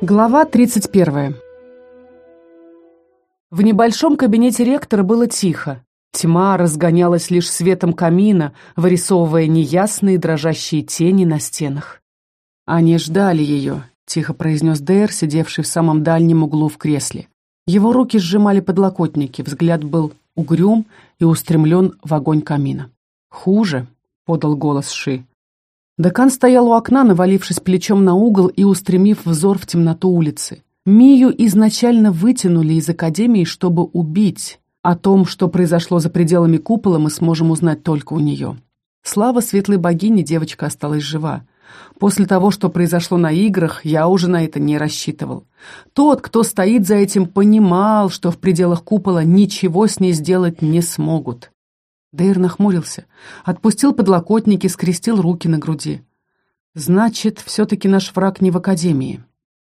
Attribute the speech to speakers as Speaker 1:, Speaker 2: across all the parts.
Speaker 1: Глава 31. В небольшом кабинете ректора было тихо. Тьма разгонялась лишь светом камина, вырисовывая неясные дрожащие тени на стенах. «Они ждали ее», — тихо произнес Дейр, сидевший в самом дальнем углу в кресле. Его руки сжимали подлокотники, взгляд был угрюм и устремлен в огонь камина. «Хуже», — подал голос Ши. Декан стоял у окна, навалившись плечом на угол и устремив взор в темноту улицы. Мию изначально вытянули из академии, чтобы убить. О том, что произошло за пределами купола, мы сможем узнать только у нее. Слава светлой богине, девочка осталась жива. После того, что произошло на играх, я уже на это не рассчитывал. Тот, кто стоит за этим, понимал, что в пределах купола ничего с ней сделать не смогут. Дейр нахмурился, отпустил подлокотники, скрестил руки на груди. «Значит, все-таки наш враг не в академии».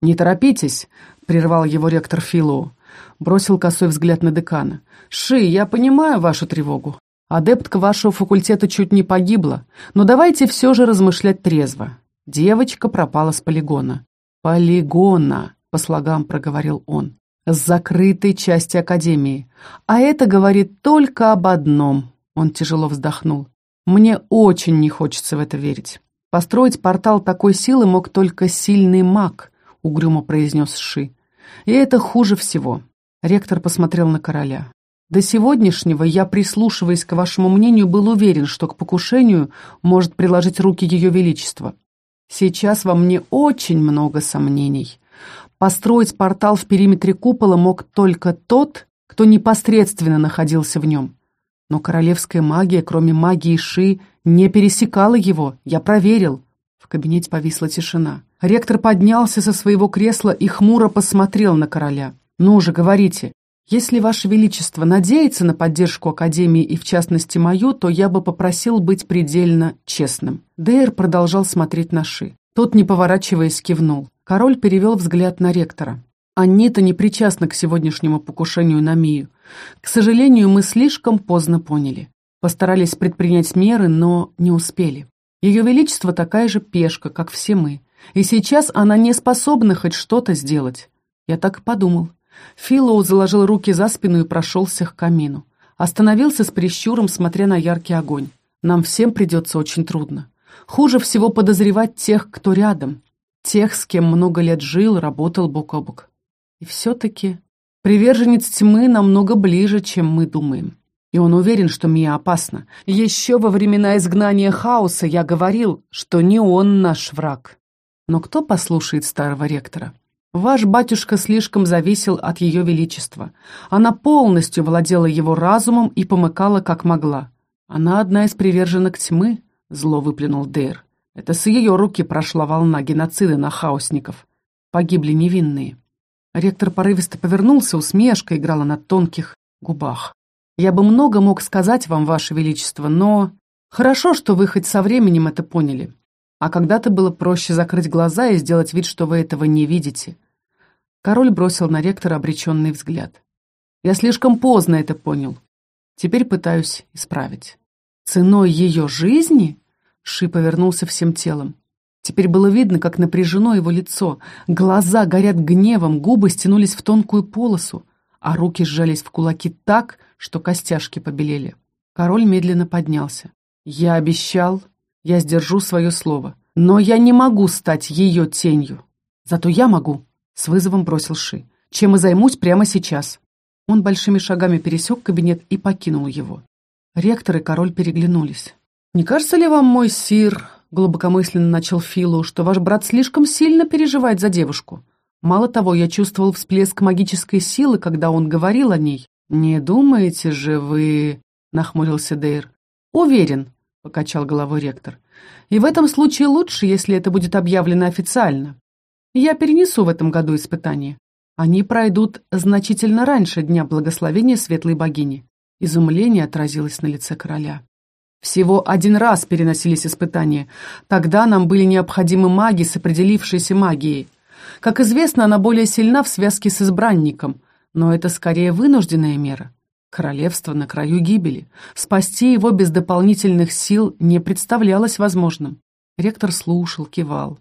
Speaker 1: «Не торопитесь», — прервал его ректор Филоу. Бросил косой взгляд на декана. «Ши, я понимаю вашу тревогу. Адептка вашего факультета чуть не погибла, но давайте все же размышлять трезво. Девочка пропала с полигона». «Полигона», — по слогам проговорил он. «С закрытой части Академии. А это говорит только об одном. Он тяжело вздохнул. «Мне очень не хочется в это верить. Построить портал такой силы мог только сильный маг», — угрюмо произнес Ши. «И это хуже всего». Ректор посмотрел на короля. «До сегодняшнего я, прислушиваясь к вашему мнению, был уверен, что к покушению может приложить руки Ее Величество. Сейчас во мне очень много сомнений. Построить портал в периметре купола мог только тот, кто непосредственно находился в нем. Но королевская магия, кроме магии Ши, не пересекала его, я проверил. В кабинете повисла тишина. Ректор поднялся со своего кресла и хмуро посмотрел на короля. «Ну же, говорите, если Ваше Величество надеется на поддержку Академии и, в частности, мою, то я бы попросил быть предельно честным». Дейр продолжал смотреть на Ши. Тот, не поворачиваясь, кивнул. Король перевел взгляд на ректора. Анита не причастна к сегодняшнему покушению на Мию. К сожалению, мы слишком поздно поняли. Постарались предпринять меры, но не успели. Ее Величество такая же пешка, как все мы. И сейчас она не способна хоть что-то сделать. Я так и подумал. Филоу заложил руки за спину и прошелся к камину. Остановился с прищуром, смотря на яркий огонь. Нам всем придется очень трудно. Хуже всего подозревать тех, кто рядом. Тех, с кем много лет жил, работал бок о бок. И все-таки приверженец тьмы намного ближе, чем мы думаем. И он уверен, что Мия опасна. Еще во времена изгнания хаоса я говорил, что не он наш враг. Но кто послушает старого ректора? Ваш батюшка слишком зависел от ее величества. Она полностью владела его разумом и помыкала, как могла. Она одна из приверженок тьмы, зло выплюнул Дейр. Это с ее руки прошла волна геноцида на хаосников. Погибли невинные. Ректор порывисто повернулся, усмешка играла на тонких губах. «Я бы много мог сказать вам, Ваше Величество, но... Хорошо, что вы хоть со временем это поняли. А когда-то было проще закрыть глаза и сделать вид, что вы этого не видите». Король бросил на ректора обреченный взгляд. «Я слишком поздно это понял. Теперь пытаюсь исправить». «Ценой ее жизни?» Ши повернулся всем телом. Теперь было видно, как напряжено его лицо. Глаза горят гневом, губы стянулись в тонкую полосу, а руки сжались в кулаки так, что костяшки побелели. Король медленно поднялся. «Я обещал, я сдержу свое слово, но я не могу стать ее тенью. Зато я могу», — с вызовом бросил Ши, «чем и займусь прямо сейчас». Он большими шагами пересек кабинет и покинул его. Ректор и король переглянулись. «Не кажется ли вам, мой сир, — глубокомысленно начал Филу, — что ваш брат слишком сильно переживает за девушку. Мало того, я чувствовал всплеск магической силы, когда он говорил о ней. «Не думаете же вы...» — нахмурился Дейр. «Уверен», — покачал головой ректор. «И в этом случае лучше, если это будет объявлено официально. Я перенесу в этом году испытания. Они пройдут значительно раньше Дня Благословения Светлой Богини». Изумление отразилось на лице короля. Всего один раз переносились испытания. Тогда нам были необходимы маги с определившейся магией. Как известно, она более сильна в связке с избранником, но это скорее вынужденная мера. Королевство на краю гибели. Спасти его без дополнительных сил не представлялось возможным. Ректор слушал, кивал.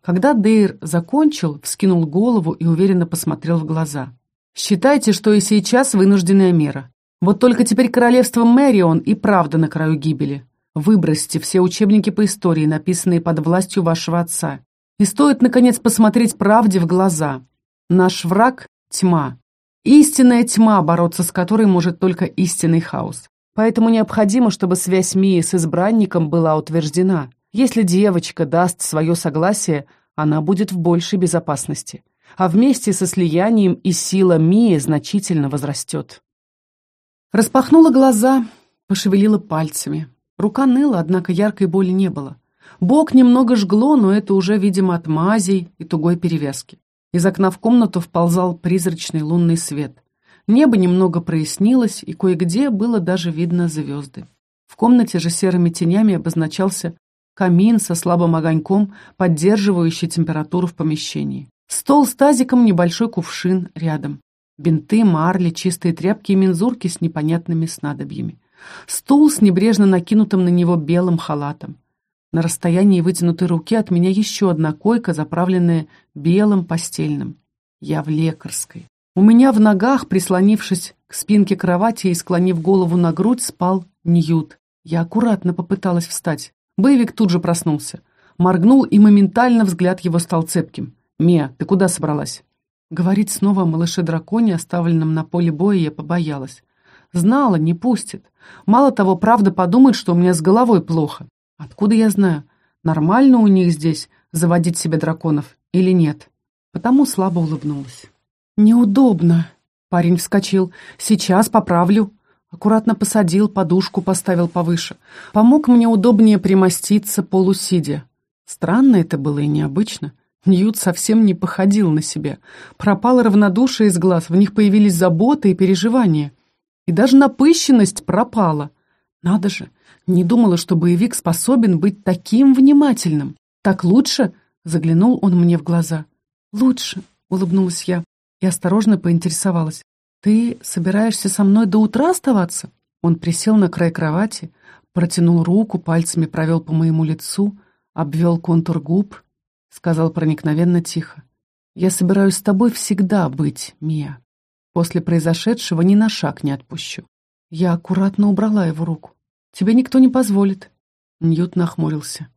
Speaker 1: Когда Дейр закончил, вскинул голову и уверенно посмотрел в глаза. «Считайте, что и сейчас вынужденная мера. Вот только теперь королевство Мэрион и правда на краю гибели. Выбросьте все учебники по истории, написанные под властью вашего отца. И стоит, наконец, посмотреть правде в глаза. Наш враг — тьма. Истинная тьма, бороться с которой может только истинный хаос. Поэтому необходимо, чтобы связь Мии с избранником была утверждена. Если девочка даст свое согласие, она будет в большей безопасности. А вместе со слиянием и сила Мии значительно возрастет. Распахнула глаза, пошевелила пальцами. Рука ныла, однако яркой боли не было. Бок немного жгло, но это уже, видимо, от мазей и тугой перевязки. Из окна в комнату вползал призрачный лунный свет. Небо немного прояснилось, и кое-где было даже видно звезды. В комнате же серыми тенями обозначался камин со слабым огоньком, поддерживающий температуру в помещении. Стол с тазиком, небольшой кувшин рядом. Бинты, марли, чистые тряпки и мензурки с непонятными снадобьями. Стул с небрежно накинутым на него белым халатом. На расстоянии вытянутой руки от меня еще одна койка, заправленная белым постельным. Я в лекарской. У меня в ногах, прислонившись к спинке кровати и склонив голову на грудь, спал Ньют. Я аккуратно попыталась встать. Боевик тут же проснулся. Моргнул, и моментально взгляд его стал цепким. «Мия, ты куда собралась?» Говорить снова о малыше-драконе, оставленном на поле боя, я побоялась. Знала, не пустит. Мало того, правда подумает, что у меня с головой плохо. Откуда я знаю, нормально у них здесь заводить себе драконов или нет? Потому слабо улыбнулась. «Неудобно», — парень вскочил. «Сейчас поправлю». Аккуратно посадил, подушку поставил повыше. Помог мне удобнее примоститься, полусидя. Странно это было и необычно. Ньют совсем не походил на себя. Пропало равнодушие из глаз, в них появились заботы и переживания. И даже напыщенность пропала. Надо же, не думала, что боевик способен быть таким внимательным. «Так лучше?» — заглянул он мне в глаза. «Лучше», — улыбнулась я и осторожно поинтересовалась. «Ты собираешься со мной до утра оставаться?» Он присел на край кровати, протянул руку, пальцами провел по моему лицу, обвел контур губ, сказал проникновенно тихо. «Я собираюсь с тобой всегда быть, Мия. После произошедшего ни на шаг не отпущу». Я аккуратно убрала его руку. «Тебе никто не позволит». Ньют нахмурился.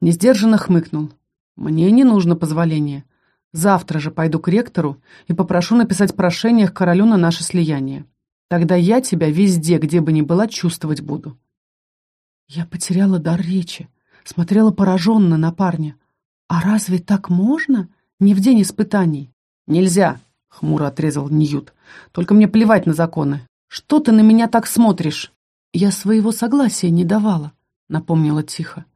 Speaker 1: Несдержанно хмыкнул. «Мне не нужно позволение. Завтра же пойду к ректору и попрошу написать прошение к королю на наше слияние. Тогда я тебя везде, где бы ни была, чувствовать буду». Я потеряла дар речи, смотрела пораженно на парня. «А разве так можно? Не в день испытаний?» «Нельзя», — хмуро отрезал Ньют. «Только мне плевать на законы. Что ты на меня так смотришь?» «Я своего согласия не давала», — напомнила тихо.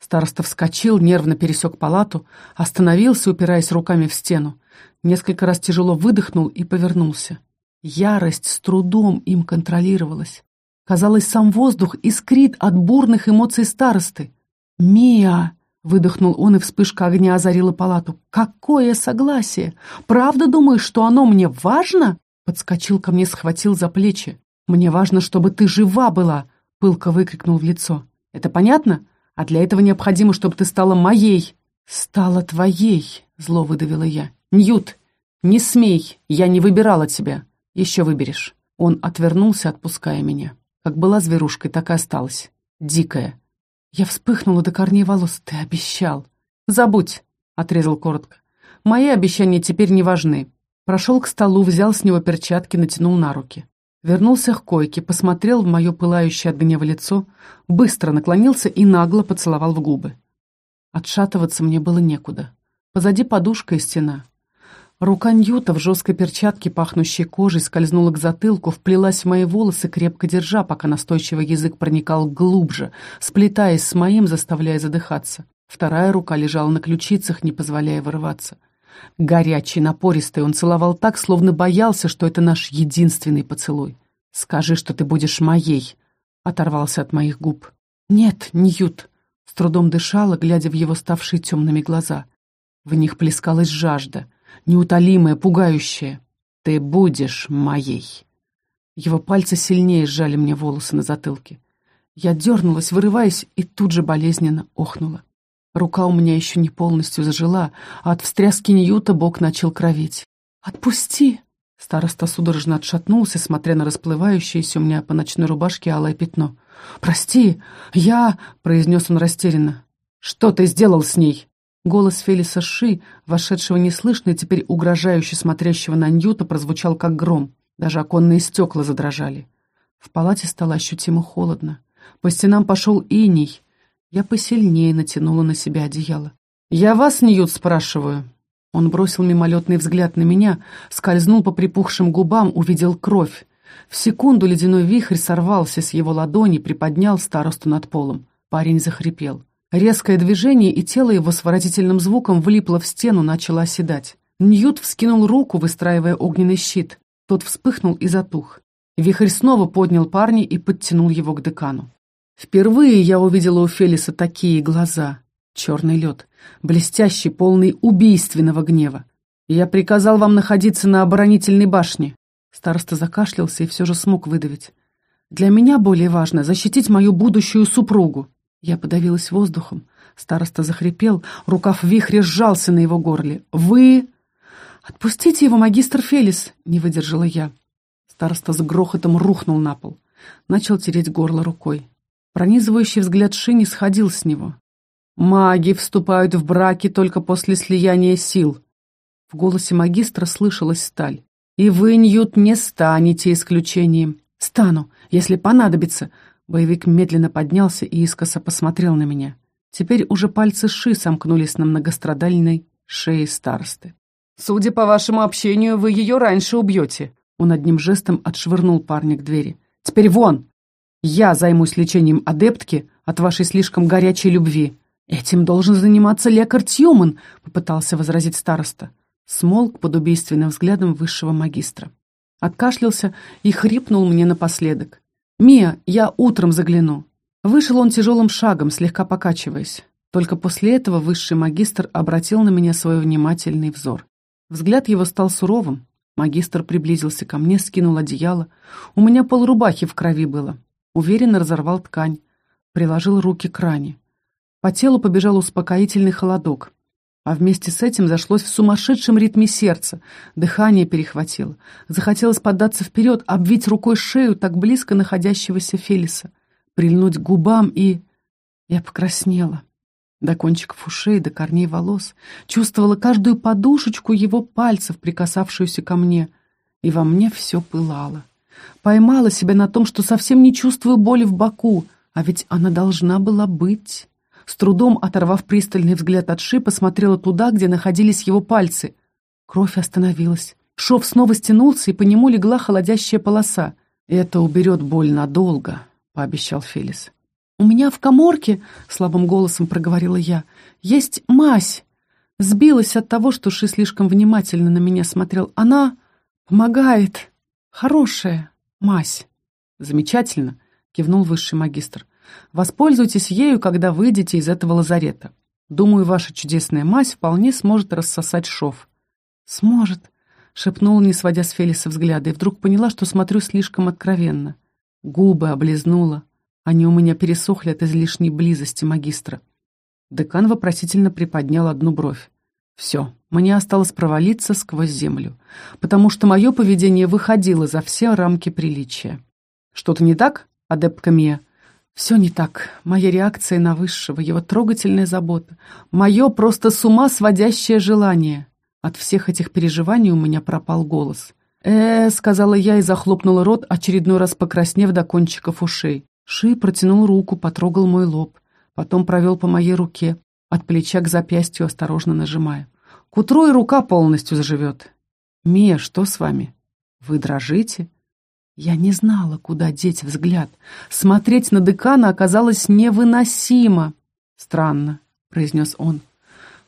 Speaker 1: Староста вскочил, нервно пересек палату, остановился, упираясь руками в стену. Несколько раз тяжело выдохнул и повернулся. Ярость с трудом им контролировалась. Казалось, сам воздух искрит от бурных эмоций старосты. «Мия!» Выдохнул он, и вспышка огня озарила палату. «Какое согласие! Правда думаешь, что оно мне важно?» Подскочил ко мне, схватил за плечи. «Мне важно, чтобы ты жива была!» Пылко выкрикнул в лицо. «Это понятно? А для этого необходимо, чтобы ты стала моей!» «Стала твоей!» Зло выдавила я. «Ньют, не смей! Я не выбирала тебя! Еще выберешь!» Он отвернулся, отпуская меня. Как была зверушкой, так и осталась. Дикая, я вспыхнула до корней волос. «Ты обещал!» «Забудь!» — отрезал коротко. «Мои обещания теперь не важны». Прошел к столу, взял с него перчатки, натянул на руки. Вернулся к койке, посмотрел в мое пылающее от гнева лицо, быстро наклонился и нагло поцеловал в губы. Отшатываться мне было некуда. Позади подушка и стена. Рука Ньюта в жесткой перчатке, пахнущей кожей, скользнула к затылку, вплелась в мои волосы, крепко держа, пока настойчивый язык проникал глубже, сплетаясь с моим, заставляя задыхаться. Вторая рука лежала на ключицах, не позволяя вырываться. Горячий, напористый, он целовал так, словно боялся, что это наш единственный поцелуй. «Скажи, что ты будешь моей», — оторвался от моих губ. «Нет, Ньют», — с трудом дышала, глядя в его ставшие темными глаза. В них плескалась жажда — неутолимое, пугающее. «Ты будешь моей!» Его пальцы сильнее сжали мне волосы на затылке. Я дернулась, вырываясь, и тут же болезненно охнула. Рука у меня еще не полностью зажила, а от встряски Ньюта бок начал кровить. «Отпусти!» Староста судорожно отшатнулся, смотря на расплывающееся у меня по ночной рубашке алое пятно. «Прости, я...» — произнес он растерянно. «Что ты сделал с ней?» Голос Фелиса Ши, вошедшего неслышно и теперь угрожающе смотрящего на Ньюта, прозвучал как гром. Даже оконные стекла задрожали. В палате стало ощутимо холодно. По стенам пошел иней. Я посильнее натянула на себя одеяло. «Я вас, Ньют, спрашиваю?» Он бросил мимолетный взгляд на меня, скользнул по припухшим губам, увидел кровь. В секунду ледяной вихрь сорвался с его ладони, приподнял старосту над полом. Парень захрипел. Резкое движение, и тело его с выразительным звуком влипло в стену, начало оседать. Ньют вскинул руку, выстраивая огненный щит. Тот вспыхнул и затух. Вихрь снова поднял парня и подтянул его к декану. Впервые я увидела у Фелиса такие глаза. Черный лед, блестящий, полный убийственного гнева. Я приказал вам находиться на оборонительной башне. Староста закашлялся и все же смог выдавить. Для меня более важно защитить мою будущую супругу. Я подавилась воздухом. Староста захрипел, рукав вихря сжался на его горле. «Вы...» «Отпустите его, магистр Фелис!» — не выдержала я. Староста с грохотом рухнул на пол. Начал тереть горло рукой. Пронизывающий взгляд Шини сходил с него. «Маги вступают в браки только после слияния сил». В голосе магистра слышалась сталь. «И вы, Ньют, не станете исключением. Стану, если понадобится». Боевик медленно поднялся и искоса посмотрел на меня. Теперь уже пальцы Ши сомкнулись на многострадальной шее старосты. «Судя по вашему общению, вы ее раньше убьете». Он одним жестом отшвырнул парня к двери. «Теперь вон! Я займусь лечением адептки от вашей слишком горячей любви». «Этим должен заниматься лекарь Тьюман», — попытался возразить староста. Смолк под убийственным взглядом высшего магистра. Откашлялся и хрипнул мне напоследок. «Мия, я утром загляну». Вышел он тяжелым шагом, слегка покачиваясь. Только после этого высший магистр обратил на меня свой внимательный взор. Взгляд его стал суровым. Магистр приблизился ко мне, скинул одеяло. У меня полрубахи в крови было. Уверенно разорвал ткань. Приложил руки к ране. По телу побежал успокоительный холодок. А вместе с этим зашлось в сумасшедшем ритме сердце. Дыхание перехватило. Захотелось податься вперед, обвить рукой шею так близко находящегося Фелиса. Прильнуть к губам и... Я покраснела. До кончиков ушей, до корней волос. Чувствовала каждую подушечку его пальцев, прикасавшуюся ко мне. И во мне все пылало. Поймала себя на том, что совсем не чувствую боли в боку, а ведь она должна была быть. С трудом оторвав пристальный взгляд от Ши, посмотрела туда, где находились его пальцы. Кровь остановилась. Шов снова стянулся, и по нему легла холодящая полоса. «Это уберет боль надолго», — пообещал Фелис. «У меня в коморке», — слабым голосом проговорила я, — «есть мазь». Сбилась от того, что Ши слишком внимательно на меня смотрел. «Она помогает. Хорошая мазь». «Замечательно», — кивнул высший магистр. Воспользуйтесь ею, когда выйдете из этого лазарета. Думаю, ваша чудесная мазь вполне сможет рассосать шов». «Сможет», — шепнула, не сводя с Фелиса взгляда, и вдруг поняла, что смотрю слишком откровенно. Губы облизнула. Они у меня пересохли от излишней близости магистра. Декан вопросительно приподнял одну бровь. Все, мне осталось провалиться сквозь землю, потому что мое поведение выходило за все рамки приличия. «Что-то не так, адепт Мия?» Все не так. Моя реакция на высшего, его трогательная забота, мое просто с ума сводящее желание. От всех этих переживаний у меня пропал голос. э, сказала я и захлопнула рот, очередной раз покраснев до кончиков ушей. Ши протянул руку, потрогал мой лоб, потом провел по моей руке, от плеча к запястью осторожно нажимая. К утру и рука полностью заживет. «Мия, что с вами? Вы дрожите?» Я не знала, куда деть взгляд. Смотреть на декана оказалось невыносимо. «Странно», — произнес он.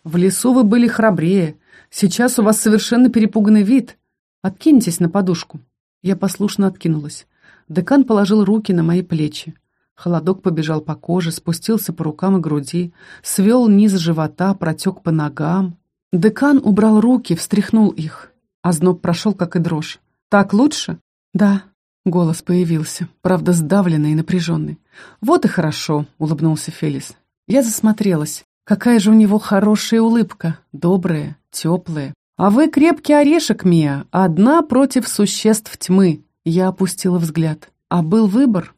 Speaker 1: «В лесу вы были храбрее. Сейчас у вас совершенно перепуганный вид. Откиньтесь на подушку». Я послушно откинулась. Декан положил руки на мои плечи. Холодок побежал по коже, спустился по рукам и груди, свел низ живота, протек по ногам. Декан убрал руки, встряхнул их. Озноб прошел, как и дрожь. «Так лучше?» «Да», Голос появился, правда, сдавленный и напряженный. «Вот и хорошо», — улыбнулся Фелис. Я засмотрелась. Какая же у него хорошая улыбка, добрая, теплая. А вы крепкий орешек, Мия, одна против существ тьмы. Я опустила взгляд. А был выбор.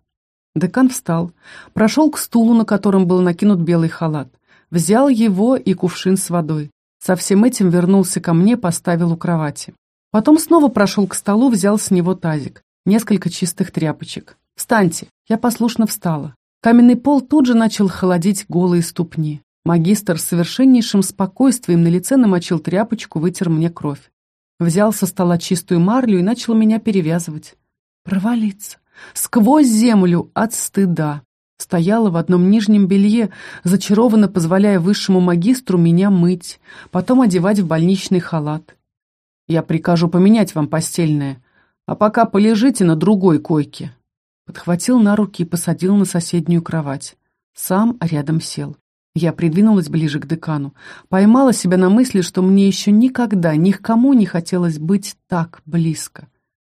Speaker 1: Декан встал, прошел к стулу, на котором был накинут белый халат, взял его и кувшин с водой. Со всем этим вернулся ко мне, поставил у кровати. Потом снова прошел к столу, взял с него тазик, несколько чистых тряпочек. «Встаньте!» Я послушно встала. Каменный пол тут же начал холодить голые ступни. Магистр с совершеннейшим спокойствием на лице намочил тряпочку, вытер мне кровь. Взял со стола чистую марлю и начал меня перевязывать. Провалиться. Сквозь землю от стыда. Стояла в одном нижнем белье, зачарованно позволяя высшему магистру меня мыть, потом одевать в больничный халат. Я прикажу поменять вам постельное, а пока полежите на другой койке. Подхватил на руки и посадил на соседнюю кровать. Сам рядом сел. Я придвинулась ближе к декану, поймала себя на мысли, что мне еще никогда ни к кому не хотелось быть так близко.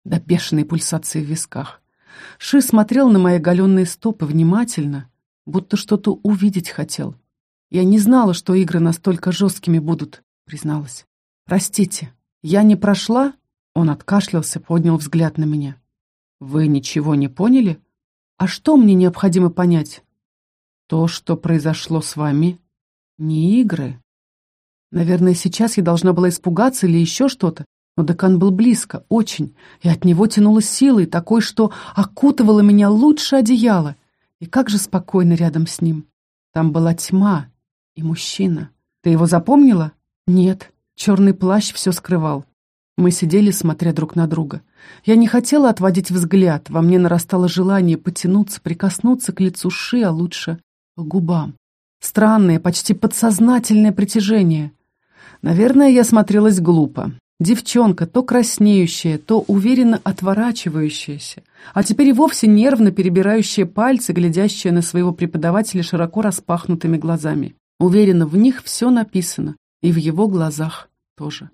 Speaker 1: До бешеной пульсации в висках. Ши смотрел на мои оголенные стопы внимательно, будто что-то увидеть хотел. Я не знала, что игры настолько жесткими будут, призналась. «Простите, я не прошла?» Он откашлялся, поднял взгляд на меня. «Вы ничего не поняли? А что мне необходимо понять?» То, что произошло с вами, не игры. Наверное, сейчас я должна была испугаться или еще что-то, но декан был близко, очень, и от него тянуло силой, такой, что окутывало меня лучше одеяла. И как же спокойно рядом с ним. Там была тьма и мужчина. Ты его запомнила? Нет, черный плащ все скрывал. Мы сидели, смотря друг на друга. Я не хотела отводить взгляд, во мне нарастало желание потянуться, прикоснуться к лицу Ши, а лучше по губам. Странное, почти подсознательное притяжение. Наверное, я смотрелась глупо. Девчонка, то краснеющая, то уверенно отворачивающаяся, а теперь и вовсе нервно перебирающая пальцы, глядящая на своего преподавателя широко распахнутыми глазами. Уверена, в них все написано, и в его глазах тоже.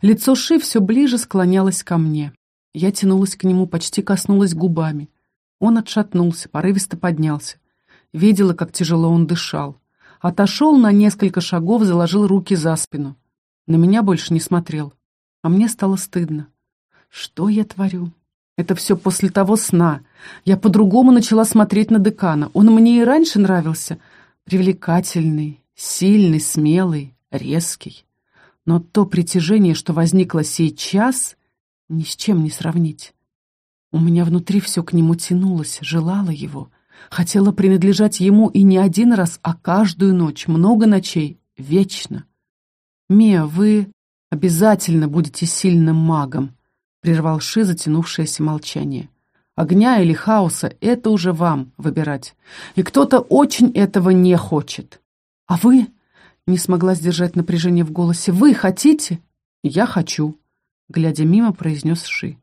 Speaker 1: Лицо Ши все ближе склонялось ко мне. Я тянулась к нему, почти коснулась губами. Он отшатнулся, порывисто поднялся. Видела, как тяжело он дышал. Отошел на несколько шагов, заложил руки за спину. На меня больше не смотрел. А мне стало стыдно. Что я творю? Это все после того сна. Я по-другому начала смотреть на декана. Он мне и раньше нравился. Привлекательный, сильный, смелый, резкий. Но то притяжение, что возникло сейчас, ни с чем не сравнить. У меня внутри все к нему тянулось, желало его — Хотела принадлежать ему и не один раз, а каждую ночь, много ночей, вечно. «Мия, вы обязательно будете сильным магом», — прервал Ши затянувшееся молчание. «Огня или хаоса — это уже вам выбирать. И кто-то очень этого не хочет. А вы...» — не смогла сдержать напряжение в голосе. «Вы хотите?» «Я хочу», — глядя мимо, произнес Ши.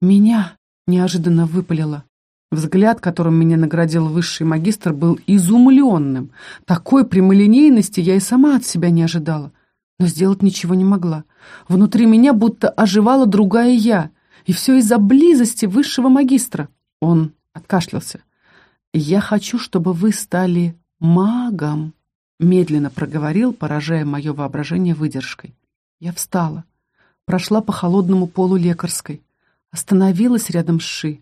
Speaker 1: «Меня...» — неожиданно выпалила. Взгляд, которым меня наградил высший магистр, был изумленным. Такой прямолинейности я и сама от себя не ожидала. Но сделать ничего не могла. Внутри меня будто оживала другая я. И все из-за близости высшего магистра. Он откашлялся. «Я хочу, чтобы вы стали магом», — медленно проговорил, поражая мое воображение выдержкой. Я встала, прошла по холодному полу лекарской, остановилась рядом с Ши.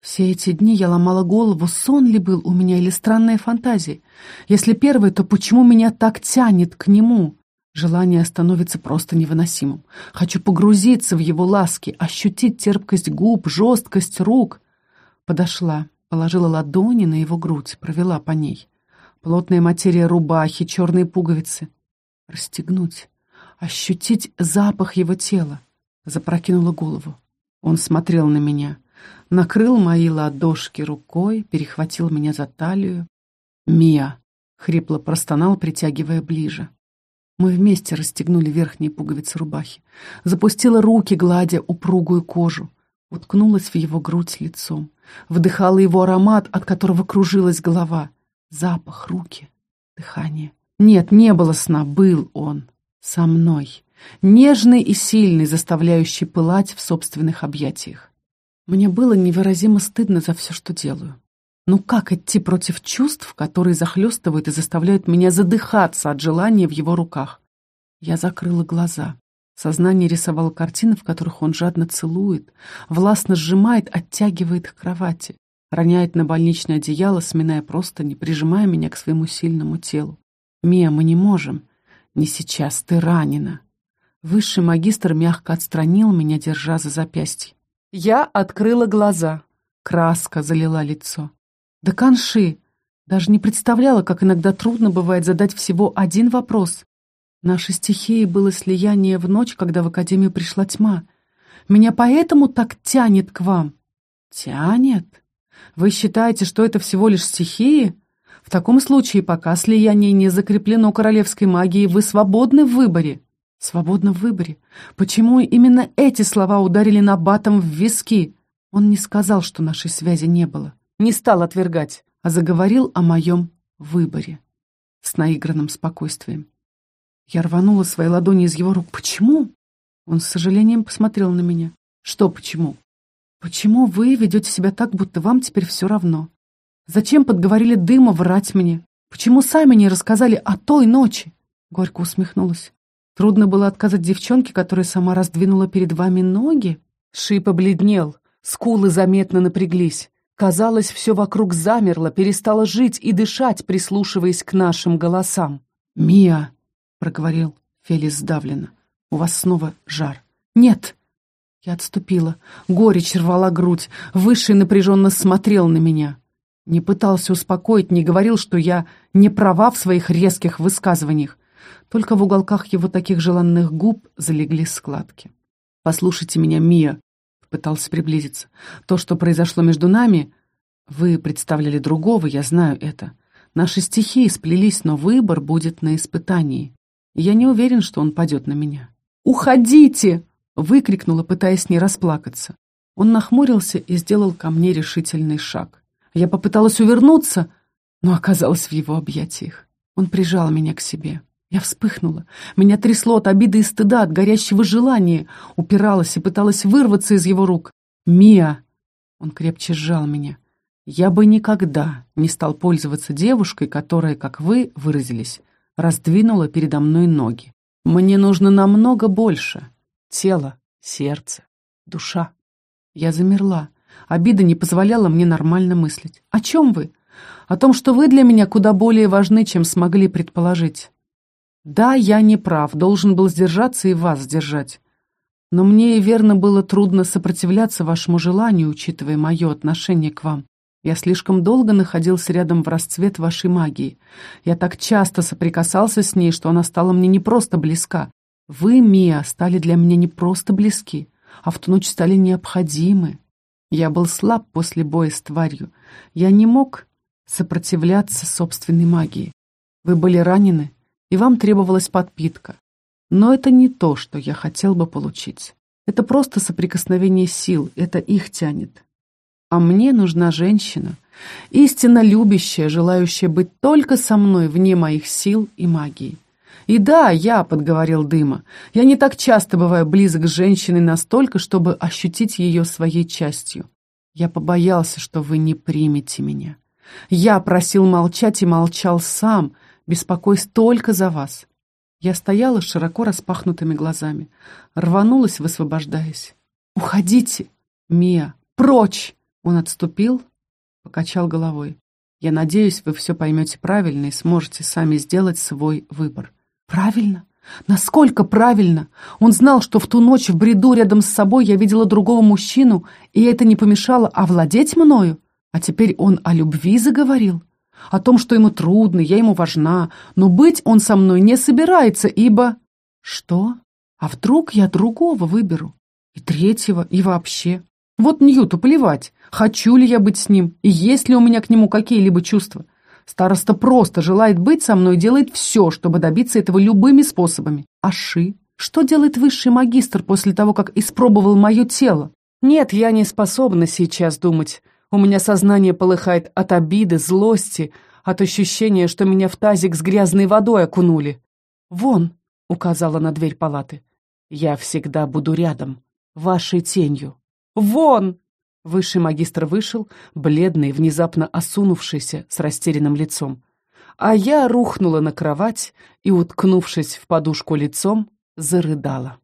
Speaker 1: Все эти дни я ломала голову, сон ли был у меня или странная фантазия. Если первый, то почему меня так тянет к нему? Желание становится просто невыносимым. Хочу погрузиться в его ласки, ощутить терпкость губ, жесткость рук. Подошла, положила ладони на его грудь, провела по ней. Плотная материя рубахи, черные пуговицы. Расстегнуть, ощутить запах его тела. Запрокинула голову. Он смотрел на меня накрыл мои ладошки рукой, перехватил меня за талию. «Мия!» — хрипло простонал, притягивая ближе. Мы вместе расстегнули верхние пуговицы рубахи. Запустила руки, гладя упругую кожу. Уткнулась в его грудь лицом. Вдыхала его аромат, от которого кружилась голова. Запах, руки, дыхание. Нет, не было сна, был он. Со мной. Нежный и сильный, заставляющий пылать в собственных объятиях. Мне было невыразимо стыдно за все, что делаю. Ну как идти против чувств, которые захлестывают и заставляют меня задыхаться от желания в его руках? Я закрыла глаза. Сознание рисовало картины, в которых он жадно целует, властно сжимает, оттягивает к кровати, роняет на больничное одеяло, сминая просто, не прижимая меня к своему сильному телу. «Мия, мы не можем. Не сейчас, ты ранена». Высший магистр мягко отстранил меня, держа за запястье. Я открыла глаза. Краска залила лицо. Да канши! Даже не представляла, как иногда трудно бывает задать всего один вопрос. Нашей стихией было слияние в ночь, когда в Академию пришла тьма. Меня поэтому так тянет к вам. Тянет? Вы считаете, что это всего лишь стихии? В таком случае, пока слияние не закреплено королевской магией, вы свободны в выборе. Свободно в выборе. Почему именно эти слова ударили на батом в виски? Он не сказал, что нашей связи не было не стал отвергать, а заговорил о моем выборе с наигранным спокойствием. Я рванула свои ладони из его рук. «Почему?» Он с сожалением посмотрел на меня. «Что почему?» «Почему вы ведете себя так, будто вам теперь все равно? Зачем подговорили дыма врать мне? Почему сами не рассказали о той ночи?» Горько усмехнулась. «Трудно было отказать девчонке, которая сама раздвинула перед вами ноги?» Ши побледнел, скулы заметно напряглись. Казалось, все вокруг замерло, перестало жить и дышать, прислушиваясь к нашим голосам. «Мия!» — проговорил Фелис сдавленно. «У вас снова жар». «Нет!» Я отступила. Горечь рвала грудь. Высший напряженно смотрел на меня. Не пытался успокоить, не говорил, что я не права в своих резких высказываниях. Только в уголках его таких желанных губ залегли складки. «Послушайте меня, Мия!» Пытался приблизиться. То, что произошло между нами... Вы представляли другого, я знаю это. Наши стихии сплелись, но выбор будет на испытании. я не уверен, что он падет на меня. «Уходите!» — выкрикнула, пытаясь не расплакаться. Он нахмурился и сделал ко мне решительный шаг. Я попыталась увернуться, но оказалась в его объятиях. Он прижал меня к себе. Я вспыхнула. Меня трясло от обиды и стыда, от горящего желания. Упиралась и пыталась вырваться из его рук. «Мия!» Он крепче сжал меня. «Я бы никогда не стал пользоваться девушкой, которая, как вы выразились, раздвинула передо мной ноги. Мне нужно намного больше. Тело, сердце, душа». Я замерла. Обида не позволяла мне нормально мыслить. «О чем вы?» «О том, что вы для меня куда более важны, чем смогли предположить». Да, я не прав, должен был сдержаться и вас сдержать. Но мне и верно было трудно сопротивляться вашему желанию, учитывая мое отношение к вам. Я слишком долго находился рядом в расцвет вашей магии. Я так часто соприкасался с ней, что она стала мне не просто близка. Вы, Мия, стали для меня не просто близки, а в ту ночь стали необходимы. Я был слаб после боя с тварью. Я не мог сопротивляться собственной магии. Вы были ранены, и вам требовалась подпитка. Но это не то, что я хотел бы получить. Это просто соприкосновение сил, это их тянет. А мне нужна женщина, истинно любящая, желающая быть только со мной вне моих сил и магии. И да, я подговорил дыма. Я не так часто бываю близок с женщиной настолько, чтобы ощутить ее своей частью. Я побоялся, что вы не примете меня. Я просил молчать и молчал сам, беспокоюсь только за вас». Я стояла с широко распахнутыми глазами, рванулась, высвобождаясь. «Уходите, Мия, прочь!» Он отступил, покачал головой. «Я надеюсь, вы все поймете правильно и сможете сами сделать свой выбор». «Правильно? Насколько правильно? Он знал, что в ту ночь в бреду рядом с собой я видела другого мужчину, и это не помешало овладеть мною? А теперь он о любви заговорил?» о том, что ему трудно, я ему важна, но быть он со мной не собирается, ибо... Что? А вдруг я другого выберу? И третьего, и вообще? Вот Ньюту плевать, хочу ли я быть с ним, и есть ли у меня к нему какие-либо чувства. Староста просто желает быть со мной, делает все, чтобы добиться этого любыми способами. А Ши? Что делает высший магистр после того, как испробовал мое тело? Нет, я не способна сейчас думать у меня сознание полыхает от обиды, злости, от ощущения, что меня в тазик с грязной водой окунули. «Вон!» — указала на дверь палаты. «Я всегда буду рядом, вашей тенью». «Вон!» Высший магистр вышел, бледный, внезапно осунувшийся, с растерянным лицом. А я рухнула на кровать и, уткнувшись в подушку лицом, зарыдала.